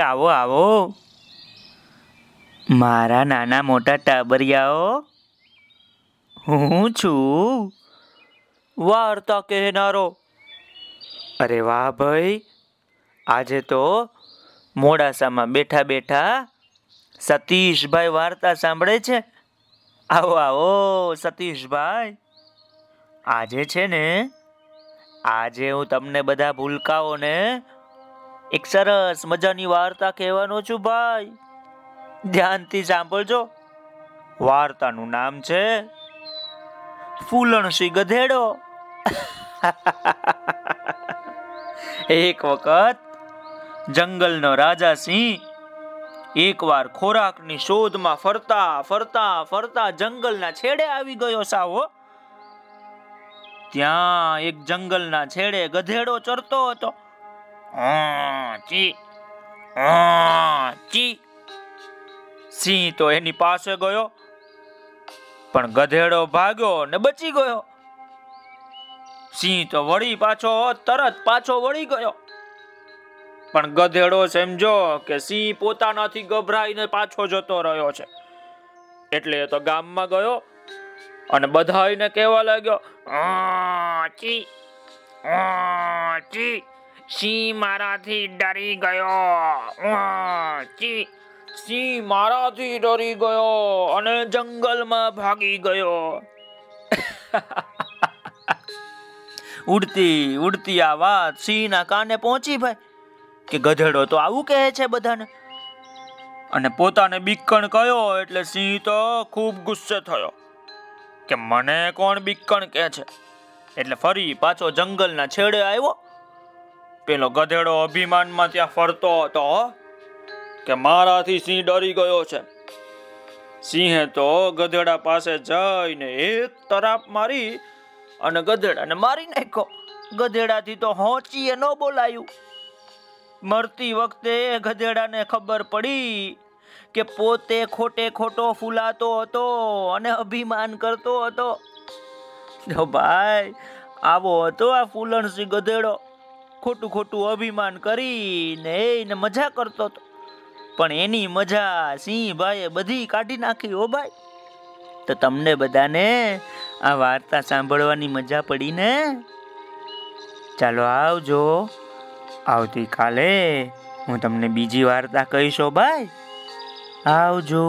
આવો આવો. મારા નાના મોટા ટાબરિયાઓ, હું છું. વાર્તા કહેનારો. અરે વાહ ભાઈ, આજે તો મોડાસામાં બેઠા બેઠા સતીશભાઈ વાર્તા સાંભળે છે. આવો આવો, સતીશભાઈ. આજે છે ને, આજે હું તમને બધા ભૂલકાઓને એક સરસ મજાની વાર્તા કહેવાનો છું ભાઈ. ધ્યાનથી સાંભળજો. વાર્તાનું નામ છે ફૂલણસી ગધેડો. એક વખત જંગલનો રાજા સિંહ એકવાર ખોરાકની શોધમાં ફરતા ફરતા ફરતા જંગલના છેડે આવી ગયો સાવો. ત્યાં એક જંગલના છેડે ગધેડો ચરતો હતો. ચી ચી સિંહ તો એની પાસે ગયો પણ ગધેડો ભાગ્યો ને બચી ગયો. સિંહ તો વળી પાછો તરત પાછો વળી ગયો. પણ ગધેડો સમજો કે સિંહ પોતાનાથી ગભરાઈને પાછો જતો રહ્યો છે. એટલે તો ગામમાં ગયો અને બધાને કહેવા લાગ્યો "આ, ચી ચી સિંહ મારાથી ડરી ગયો. સિંહ મારાથી ડરી ગયો અને જંગલમાં ભાગી ગયો. ઉડતી ઉડતી આ વાત સિંહના કાને પહોંચી ભાઈ? કે ગધેડો તો આવું કહે છે બધાને? અને પોતાને બીકણ કયો એટલે સિંહ તો ખૂબ ગુસ્સે થયો. કે મને કોણ બીકણ કહે છે? એટલે ફરી પાછો જંગલના છેડે આવ્યો પેલો ગધેડો અભિમાનમાં ત્યાં ફરતો હતો કે મારાથી સિંહ ડરી ગયો છે. સિંહે તો ગધેડા પાસે જઈને એક તરાપ મારી અને ગધેડાને મારી નાખ્યો. ગધેડાથી તો હોંચીએ ન બોલાયું. મરતી વખતે ગધેડાને ખબર પડી કે પોતે ખોટે ખોટો ફૂલાતો હતો અને અભિમાન કરતો હતો. ભાઈ, આવો હતો આ ફૂલણસિંહ ગધેડો. ખોટું ખોટું અભિમાન કરીને એને મજા કરતો હતો. પણ એની મજા સિંહભાઈએ બધી કાઢી નાખી હો ભાઈ. તો તમને બધાને આ વાર્તા સાંભળવાની મજા પડી ને? ચાલો આવજો. આવતીકાલે હું તમને બીજી વાર્તા કહીશો ભાઈ. આવજો.